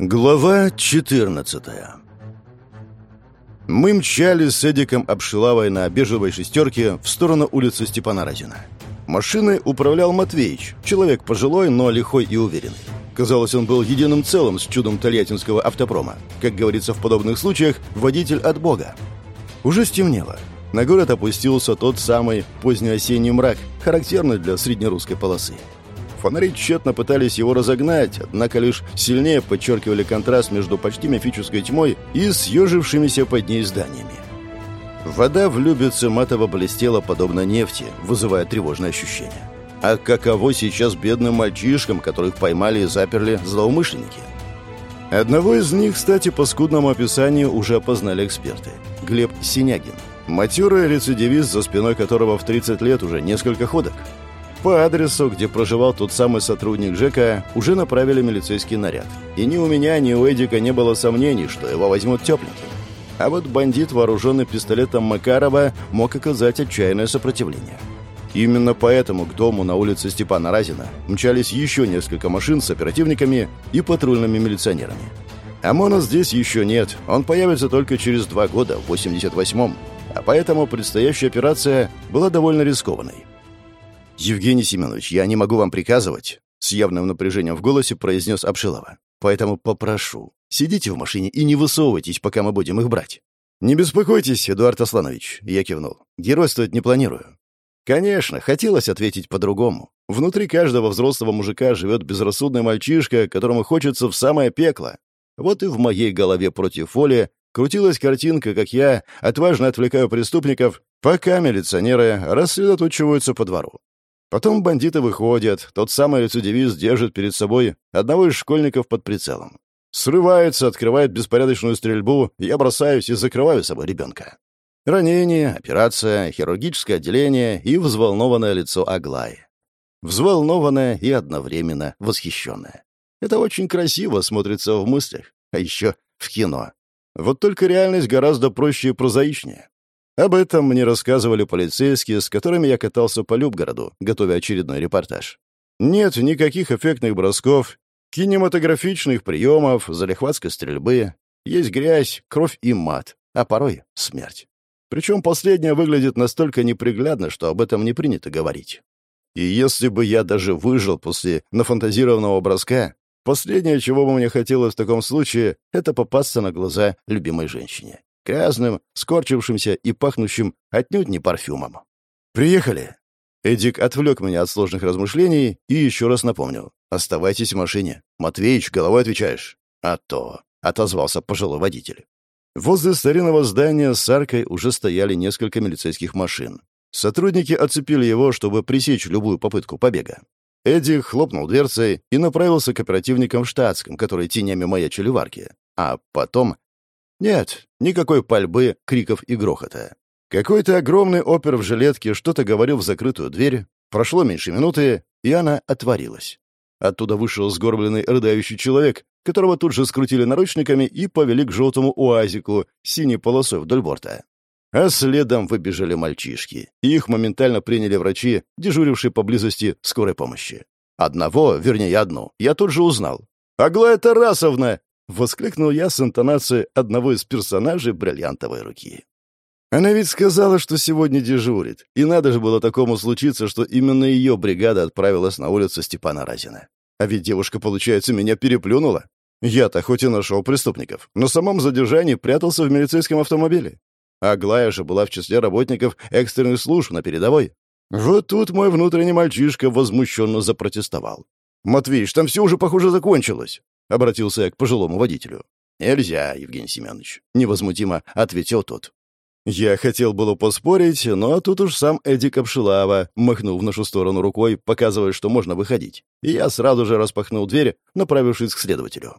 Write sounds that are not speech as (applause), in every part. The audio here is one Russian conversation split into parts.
Глава 14 Мы мчали с Эдиком Обшилавой на бежевой шестерке в сторону улицы Степана Разина. Машиной управлял Матвеич, человек пожилой, но лихой и уверенный. Казалось, он был единым целым с чудом тольяттинского автопрома. Как говорится в подобных случаях, водитель от бога. Уже стемнело. На город опустился тот самый позднеосенний мрак, характерный для среднерусской полосы. Фонари тщетно пытались его разогнать, однако лишь сильнее подчеркивали контраст между почти мифической тьмой и съежившимися под ней зданиями. Вода в Любице матово блестела подобно нефти, вызывая тревожное ощущение. А каково сейчас бедным мальчишкам, которых поймали и заперли злоумышленники? Одного из них, кстати, по скудному описанию уже опознали эксперты. Глеб Синягин. Матерый рецидивист, за спиной которого в 30 лет уже несколько ходок. По адресу, где проживал тот самый сотрудник ЖЭКа, уже направили милицейский наряд. И ни у меня, ни у Эдика не было сомнений, что его возьмут тепленьким. А вот бандит, вооруженный пистолетом Макарова, мог оказать отчаянное сопротивление. Именно поэтому к дому на улице Степана Разина мчались еще несколько машин с оперативниками и патрульными милиционерами. ОМОНа здесь еще нет, он появится только через два года, в 88-м, а поэтому предстоящая операция была довольно рискованной. «Евгений Семенович, я не могу вам приказывать», — с явным напряжением в голосе произнес Обшилова. «Поэтому попрошу, сидите в машине и не высовывайтесь, пока мы будем их брать». «Не беспокойтесь, Эдуард Асланович», — я кивнул. «Геройствовать не планирую». Конечно, хотелось ответить по-другому. Внутри каждого взрослого мужика живет безрассудный мальчишка, которому хочется в самое пекло. Вот и в моей голове против воли крутилась картинка, как я отважно отвлекаю преступников, пока милиционеры рассредоточиваются по двору. Потом бандиты выходят, тот самый рецидивист держит перед собой одного из школьников под прицелом. Срывается, открывает беспорядочную стрельбу, я бросаюсь и закрываю собой ребенка. Ранение, операция, хирургическое отделение и взволнованное лицо Аглаи. Взволнованное и одновременно восхищенное. Это очень красиво смотрится в мыслях, а еще в кино. Вот только реальность гораздо проще и прозаичнее. Об этом мне рассказывали полицейские, с которыми я катался по Любгороду, готовя очередной репортаж. Нет никаких эффектных бросков, кинематографичных приемов, залихватской стрельбы. Есть грязь, кровь и мат, а порой смерть. Причем последняя выглядит настолько неприглядно, что об этом не принято говорить. И если бы я даже выжил после нафантазированного броска, последнее, чего бы мне хотелось в таком случае, это попасться на глаза любимой женщине грязным, скорчившимся и пахнущим отнюдь не парфюмом. «Приехали!» Эдик отвлек меня от сложных размышлений и еще раз напомнил. «Оставайтесь в машине. Матвеич, головой отвечаешь». «А то», — отозвался пожилой водитель. Возле старинного здания с аркой уже стояли несколько милицейских машин. Сотрудники оцепили его, чтобы пресечь любую попытку побега. Эдди хлопнул дверцей и направился к оперативникам в штатском, которые тенями маячили в арке. А потом нет, никакой пальбы, криков и грохота. Какой-то огромный опер в жилетке что-то говорил в закрытую дверь. Прошло меньше минуты, и она отворилась. Оттуда вышел сгорбленный рыдающий человек, которого тут же скрутили наручниками и повели к желтому уазику синей полосой вдоль борта. А следом выбежали мальчишки, и их моментально приняли врачи, дежурившие поблизости скорой помощи. Одного, вернее одну, я тут же узнал. «Аглая Тарасовна!» Воскликнул я с интонацией одного из персонажей бриллиантовой руки. Она ведь сказала, что сегодня дежурит, и надо же было такому случиться, что именно ее бригада отправилась на улицу Степана Разина. А ведь девушка, получается, меня переплюнула. Я-то хоть и нашел преступников, но самом задержании прятался в милицейском автомобиле. Аглая же была в числе работников экстренных служб на передовой. Вот тут мой внутренний мальчишка возмущенно запротестовал. «Матвеич, там все уже, похоже, закончилось. — обратился я к пожилому водителю. «Нельзя, Евгений Семенович», — невозмутимо ответил тот. Я хотел было поспорить, но тут уж сам Эдик Обшилава махнул в нашу сторону рукой, показывая, что можно выходить. И я сразу же распахнул дверь, направившись к следователю.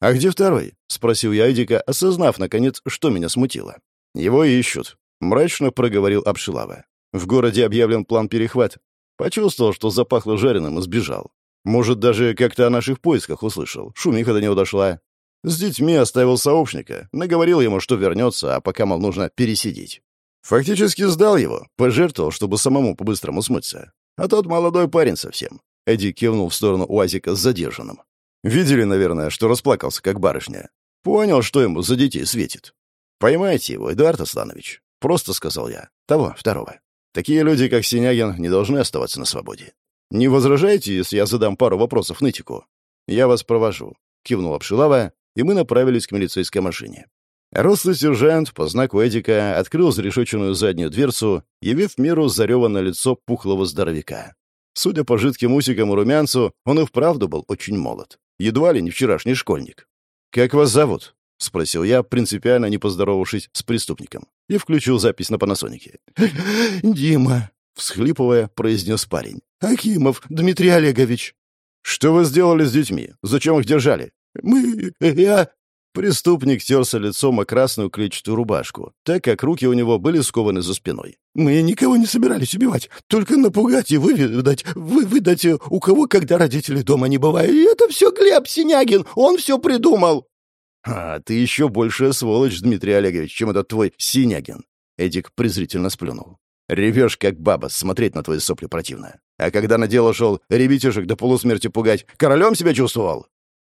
«А где второй?» — спросил я Эдика, осознав, наконец, что меня смутило. «Его ищут», — мрачно проговорил Обшилава. «В городе объявлен план перехват. Почувствовал, что запахло жареным и сбежал. Может, даже как-то о наших поисках услышал. Шумиха до него дошла. С детьми оставил сообщника. Наговорил ему, что вернется, а пока, мол, нужно пересидеть. Фактически сдал его, пожертвовал, чтобы самому по-быстрому смыться. А тот молодой парень совсем. Эдди кивнул в сторону УАЗика с задержанным. Видели, наверное, что расплакался, как барышня. Понял, что ему за детей светит. «Поймайте его, Эдуард Асланович», — просто сказал я. «Того, второго. Такие люди, как Синягин, не должны оставаться на свободе. Не возражаете, если я задам пару вопросов нытику? Я вас провожу», — кивнул Обшилава, и мы направились к милицейской машине. Рослый сержант по знаку Эдика открыл зарешеченную заднюю дверцу, явив меру зареванное лицо пухлого здоровяка. Судя по жидким усикам и румянцу, он и вправду был очень молод. Едва ли не вчерашний школьник. «Как вас зовут?» — спросил я, принципиально не поздоровавшись с преступником, и включил запись на панасонике. (laughs) «Дима», — всхлипывая, произнес парень. «Акимов Дмитрий Олегович». «Что вы сделали с детьми? Зачем их держали?» «Мы... я...» Преступник терся лицом о красную клетчатую рубашку, так как руки у него были скованы за спиной. «Мы никого не собирались убивать, только напугать и выведать, вы выдать, у кого когда родители дома не бывают. И это все Глеб Синягин, он все придумал!» «А, ты еще большая сволочь, Дмитрий Олегович, чем этот твой Синягин!» Эдик презрительно сплюнул. «Ревешь, как баба, смотреть на твои сопли противно. А когда на дело шел ребятишек до полусмерти пугать, королем себя чувствовал?»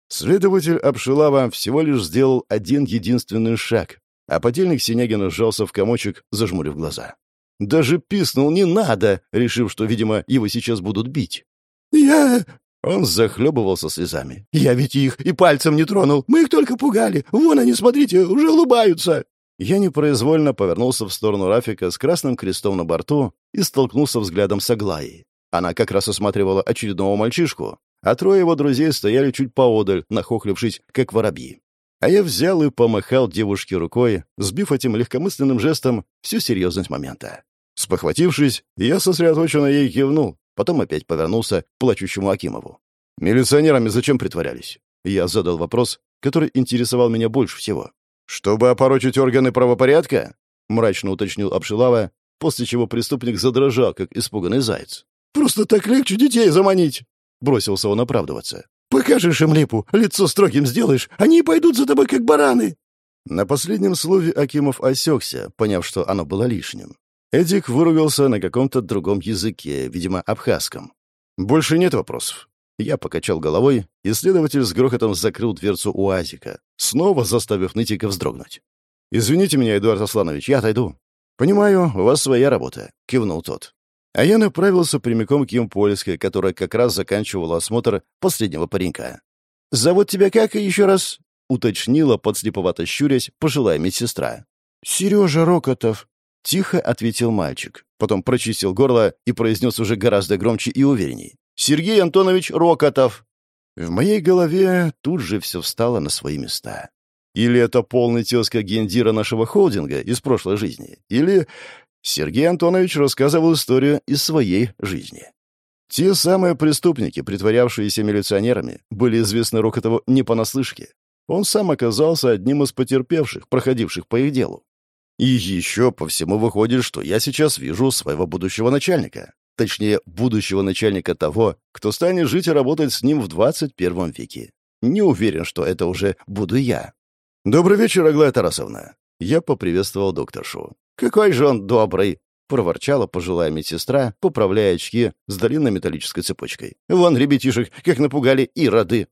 Следователь Обшилава всего лишь сделал один единственный шаг, а подельник Синягина сжался в комочек, зажмурив глаза. Даже писнул «не надо», решив, что, видимо, его сейчас будут бить. «Я...» Он захлебывался слезами. «Я ведь их и пальцем не тронул. Мы их только пугали. Вон они, смотрите, уже улыбаются». Я непроизвольно повернулся в сторону Рафика с красным крестом на борту и столкнулся взглядом с Аглаей. Она как раз осматривала очередного мальчишку, а трое его друзей стояли чуть поодаль, нахохлившись, как воробьи. А я взял и помахал девушке рукой, сбив этим легкомысленным жестом всю серьезность момента. Спохватившись, я сосредоточенно ей кивнул, потом опять повернулся к плачущему Акимову. «Милиционерами зачем притворялись?» Я задал вопрос, который интересовал меня больше всего. «Чтобы опорочить органы правопорядка?» — мрачно уточнил Обшилава, после чего преступник задрожал, как испуганный заяц. «Просто так легче детей заманить!» Бросился он оправдываться. «Покажешь им липу, лицо строгим сделаешь, они пойдут за тобой, как бараны!» На последнем слове Акимов осекся, поняв, что оно было лишним. Эдик выругался на каком-то другом языке, видимо, абхазском. «Больше нет вопросов». Я покачал головой, и следователь с грохотом закрыл дверцу УАЗика, снова заставив Нытика вздрогнуть. «Извините меня, Эдуард Асланович, я отойду». «Понимаю, у вас своя работа», — кивнул тот. А я направился прямиком к Емпольской, которая как раз заканчивала осмотр последнего паренька. «Зовут тебя как еще раз?» — уточнила, подслеповато щурясь, пожилая медсестра. «Сережа Рокотов», — тихо ответил мальчик. Потом прочистил горло и произнес уже гораздо громче и уверенней. «Сергей Антонович Рокотов!» В моей голове тут же все встало на свои места. Или это полный тезка гендира нашего холдинга из прошлой жизни, или Сергей Антонович рассказывал историю из своей жизни. Те самые преступники, притворявшиеся милиционерами, были известны Рокотову не понаслышке. Он сам оказался одним из потерпевших, проходивших по их делу. И еще по всему выходит, что я сейчас вижу своего будущего начальника. Точнее, будущего начальника того, кто станет жить и работать с ним в 21 веке. Не уверен, что это уже буду я. «Добрый вечер, Аглая Тарасовна». Я поприветствовал докторшу. «Какой же он добрый!» — проворчала пожилая медсестра, поправляя очки с длинной металлической цепочкой. «Вон ребятишек, как напугали и роды!»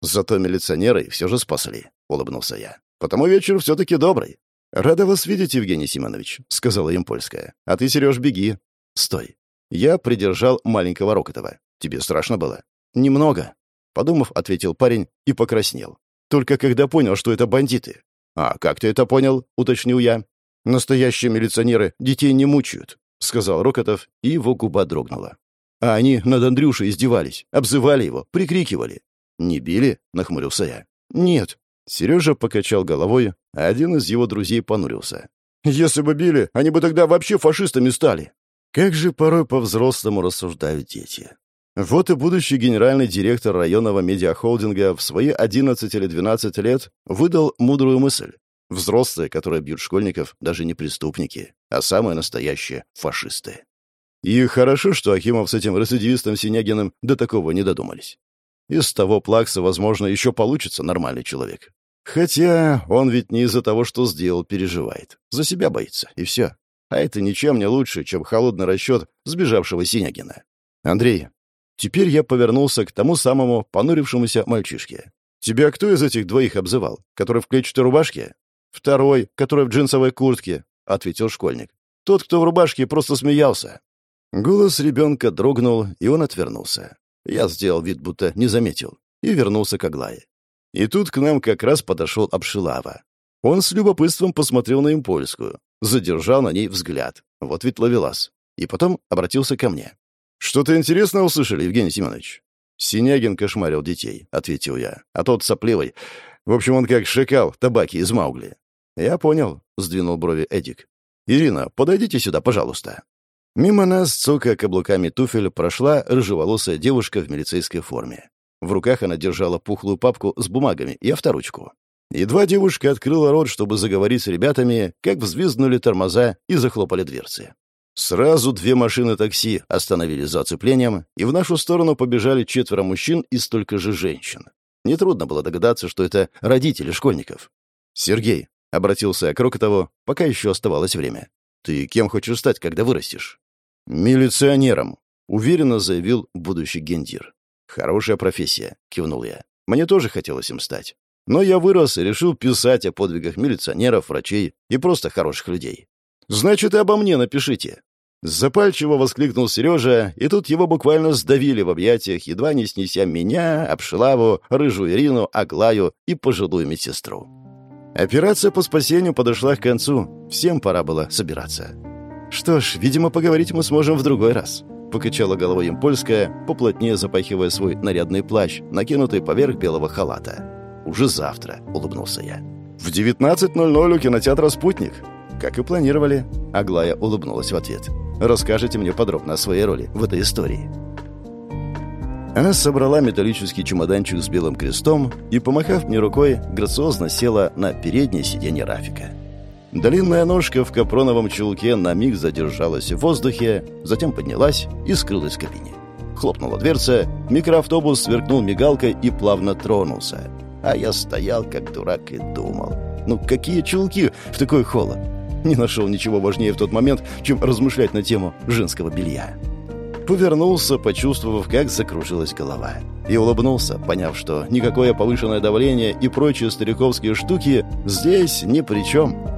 «Зато милиционеры все же спасли», — улыбнулся я. «Потому вечер все-таки добрый». «Рада вас видеть, Евгений Семенович», — сказала им польская. «А ты, Сереж, беги». «Стой». Я придержал маленького Рокотова. «Тебе страшно было?» «Немного», — подумав, ответил парень и покраснел. «Только когда понял, что это бандиты». «А как ты это понял?» — уточнил я. «Настоящие милиционеры детей не мучают», — сказал Рокотов, и его губа дрогнула. А они над Андрюшей издевались, обзывали его, прикрикивали. «Не били?» — нахмурился я. «Нет». Сережа покачал головой, а один из его друзей понурился. «Если бы били, они бы тогда вообще фашистами стали». Как же порой по-взрослому рассуждают дети. Вот и будущий генеральный директор районного медиахолдинга в свои 11 или 12 лет выдал мудрую мысль. Взрослые, которые бьют школьников, даже не преступники, а самые настоящие фашисты. И хорошо, что Акимов с этим рецидивистом Синягиным до такого не додумались. Из того плакса, возможно, еще получится нормальный человек. Хотя он ведь не из-за того, что сделал, переживает. За себя боится, и все. А это ничем не лучше, чем холодный расчет сбежавшего Синягина. «Андрей, Теперь я повернулся к тому самому понурившемуся мальчишке. «Тебя кто из этих двоих обзывал? Который в клетчатой рубашке?» «Второй, который в джинсовой куртке», — ответил школьник. «Тот, кто в рубашке, просто смеялся». Голос ребенка дрогнул, и он отвернулся. Я сделал вид, будто не заметил, и вернулся к Аглае. И тут к нам как раз подошел Обшилава. Он с любопытством посмотрел на импольскую, задержал на ней взгляд. Вот ведь ловелас. И потом обратился ко мне. «Что-то интересное услышали, Евгений Семенович?» «Синягин кошмарил детей», — ответил я. «А тот сопливый. В общем, он как шакал табаки из Маугли». «Я понял», — сдвинул брови Эдик. «Ирина, подойдите сюда, пожалуйста». Мимо нас, цокая каблуками туфель, прошла рыжеволосая девушка в милицейской форме. В руках она держала пухлую папку с бумагами и авторучку. Едва девушка открыла рот, чтобы заговорить с ребятами, как взвизгнули тормоза и захлопали дверцы. Сразу две машины такси остановились за оцеплением, и в нашу сторону побежали четверо мужчин и столько же женщин. Нетрудно было догадаться, что это родители школьников. «Сергей», — обратился я к Рокотову, пока еще оставалось время. «Ты кем хочешь стать, когда вырастешь?» «Милиционером», — уверенно заявил будущий гендир. «Хорошая профессия», — кивнул я. «Мне тоже хотелось им стать. Но я вырос и решил писать о подвигах милиционеров, врачей и просто хороших людей. «Значит, и обо мне напишите». Запальчиво воскликнул Сережа, и тут его буквально сдавили в объятиях, едва не снеся меня, Обшилаву, рыжую Ирину, Аглаю и пожилую медсестру. Операция по спасению подошла к концу. Всем пора было собираться. «Что ж, видимо, поговорить мы сможем в другой раз», — покачала головой им польская, поплотнее запахивая свой нарядный плащ, накинутый поверх белого халата. «Уже завтра», — улыбнулся я. «В 19.00 у кинотеатра «Спутник». Как и планировали, Аглая улыбнулась в ответ. «Расскажите мне подробно о своей роли в этой истории». Она собрала металлический чемоданчик с белым крестом и, помахав мне рукой, грациозно села на переднее сиденье Рафика. Длинная ножка в капроновом чулке на миг задержалась в воздухе, затем поднялась и скрылась в кабине. Хлопнула дверца, микроавтобус сверкнул мигалкой и плавно тронулся. А я стоял, как дурак, и думал. Ну, какие чулки в такой холод? Не нашел ничего важнее в тот момент, чем размышлять на тему женского белья. Повернулся, почувствовав, как закружилась голова. И улыбнулся, поняв, что никакое повышенное давление и прочие стариковские штуки здесь ни при чем.